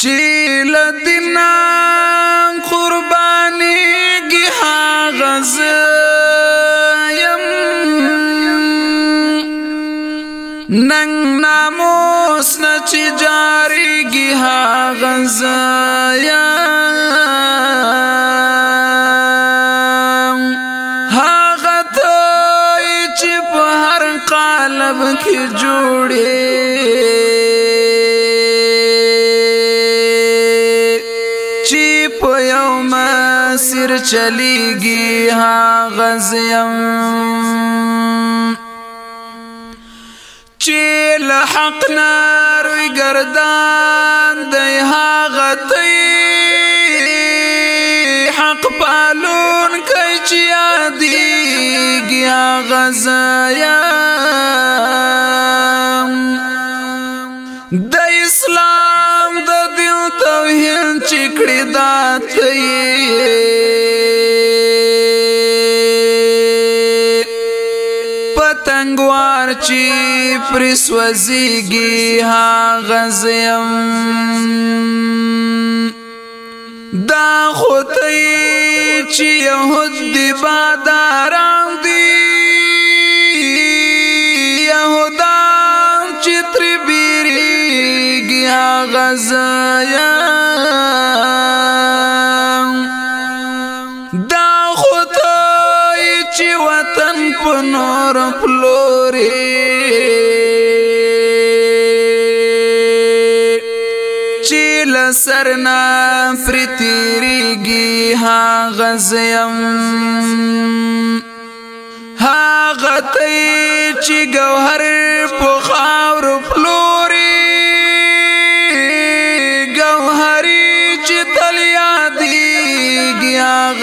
چې لدینا قرباني کی غز يم ننګ ناموس نچ جاری کی غز يم هغه ته چې په هر قالب کې جوړي مسیر چلیږي ها غزیم چې لحق ناروي ګردان دی ها غتی حق پالون کوي چې یادېږي ها غزیم د اسلام توهین چکړی دا ته پتنګوار چی پرس وزیږي ها غزیم دا خوتې چې يهود دی باداران دی يهودان چې تربي غزایا دا خدای چې وطن په نور پلوري چې لسرنا فرتيريږي ها غزیم ها غتې چې ګوهر په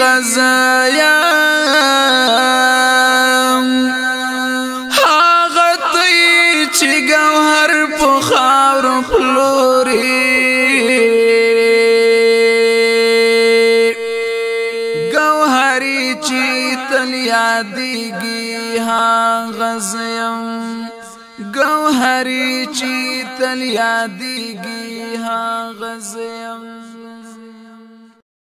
غزایا هغه تی چې ګوهر په خاور خلوري ګوهري چې تل یادېږي هغه زیم ګوهري چې تل یادېږي هغه زیم